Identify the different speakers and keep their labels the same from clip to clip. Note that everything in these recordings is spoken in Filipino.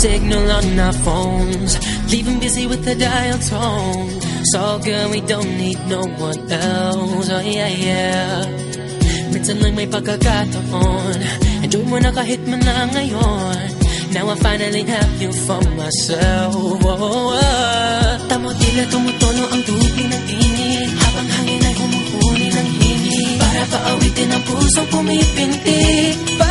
Speaker 1: signal on our phones. Leaving busy with the dial tone. All good, we don't need no one else. Oh yeah, yeah. Minsan lang may pagkakataon Enjoy mo na kahit man na ngayon Now I finally have you for myself oh, oh, oh. Tamo tila tumutono ang tubig ng tinig Habang hangin ay humuhuli ng himig Para paawitin ang pusong pumipintig Pagka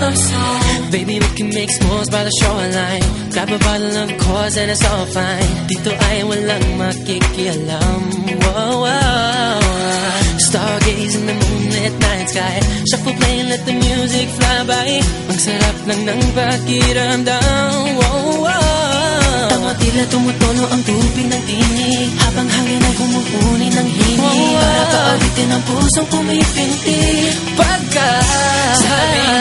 Speaker 1: love song Baby, we can make s'mores by the shoreline. Grab a bottle of course and it's all fine. Dito ay walang makikialam Whoa, whoa. Stargaze in the moonlit night sky. Shuffle play and let the music fly by. Ang sarap lang ng pakiramdam Whoa, whoa. Tama tila tumutono ang tubig ng tinig. Habang hangin ay humuhuni ng himig Para paawitin ang pusong pumipintig Pagka sa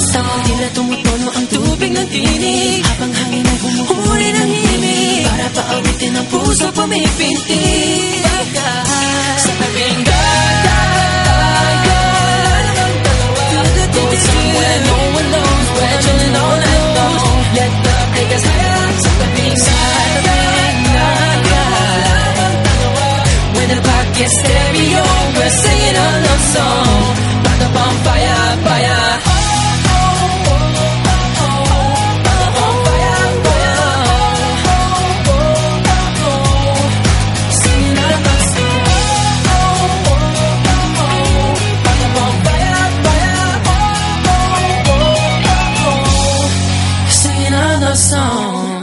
Speaker 1: Song Tila tumutono ang tubig ng tinig. Habang hangin ay humuhuli ng himig. Para paawitin ang puso pumipintig Sa tabing dagat Tayo Going somewhere no one knows We're chilling all night long Let love take us higher Sa tabing dagat With a pocket stereo We're singing a love song A song.